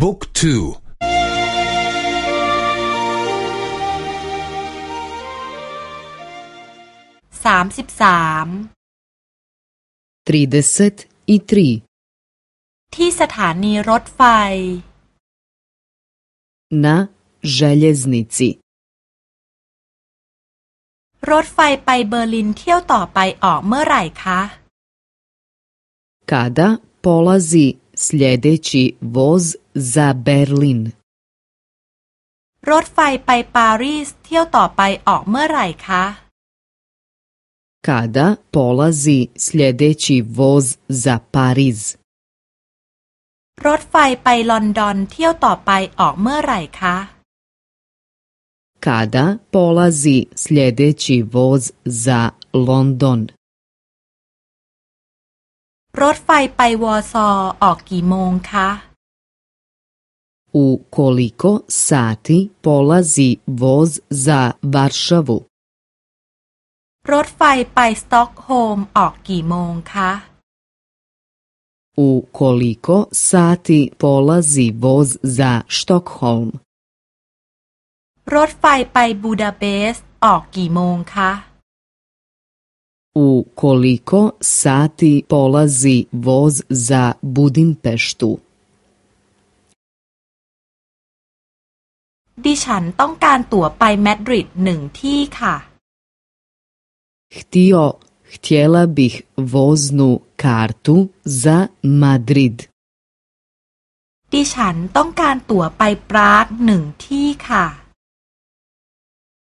book twoสามสิบสาม trideset i triที่สถานีรถไฟ na željeznici รถไฟไปเบอร์ลินเที่ยวต่อไปออกเมื่อไหร่คะ Kada polazi sljedeći voz za Berlin รถไฟไปปารีสเที่ยวต่อไปออกเมื่อไหร่คะ Kada polazi sljedeći voz za Pariz รถไฟไปลอนดอนเที่ยวต่อไปออกเมื่อไหร่คะ Kada polazi sljedeći voz za London รถไฟไปวอร์ซอออกกี่โมงคะ U koliko sati polazi voz za Varšavu รถไฟไปสต็อกโฮล์มออกกี่โมงคะ U koliko sati polazi voz za Stockholm รถไฟไปบูดาเปสต์ออกกี่โมงคะ U koliko sati polazi voz za Budimpeštu ดิฉันต้องการตั๋วไปมาดริดหนึ่งที่ค่ะ Htio, htjela bih voznu kartu za Madrid. ดิฉันต้องการตั๋วไปปรากหนึ่งที่ค่ะ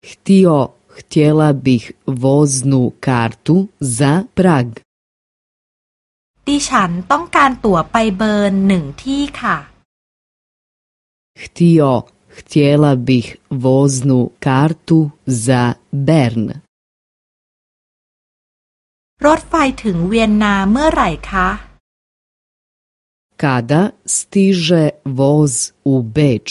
Htio, htjela bih voznu kartu za Prag. ดิฉันต้องการตั๋วไปเบิร์นหนึ่งที่ค่ะ Htio, htjela bih voznu kartu za Bern. รถไฟถึงเวียนนาเมื่อไหร่คะ Kada stiže voz u Beč?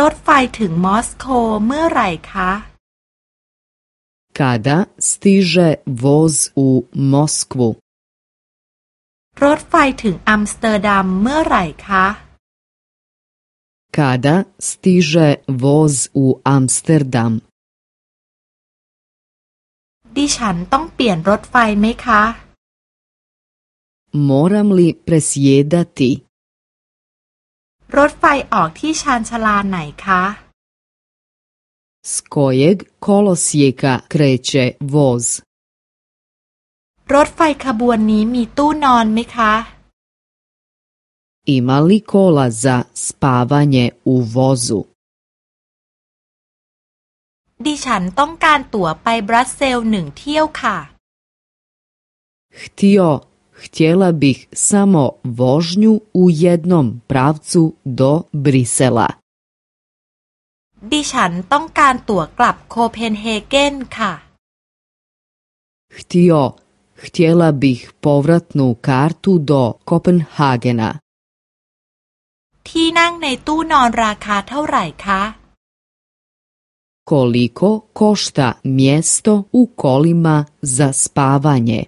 รถไฟถึงมอสโกเมื่อไหร่คะ Kada stiže voz u Moskvu? รถไฟถึงอัมสเตอร์ดัมเมื่อไหร่คะ Kada stiže voz u Amsterdam? ดิฉันต้องเปลี่ยนรถไฟไหมคะ Moram li presjedati? รถไฟออกที่ชานชาลาไหนคะ S kojeg kolosijeka kreće voz? รถไฟขบวนนี้มีตู้นอนไหมคะ Ima li kola za spavanje u vozu? ดิฉันต้องการตั๋วไปบรัสเซลหนึ่งเที่ยวค่ะ Htio, htjela bih samo vožnju u jednom pravcu do Brisela. ดิฉันต้องการตั๋วกลับโคเพนเฮเกนค่ะ Htio, htjela bih povratnu kartu do Kopenhagena. ที่นั่งในตู้นอนราคาเท่าไหร่คะ Koliko košta mjesto u kolima za spavanje?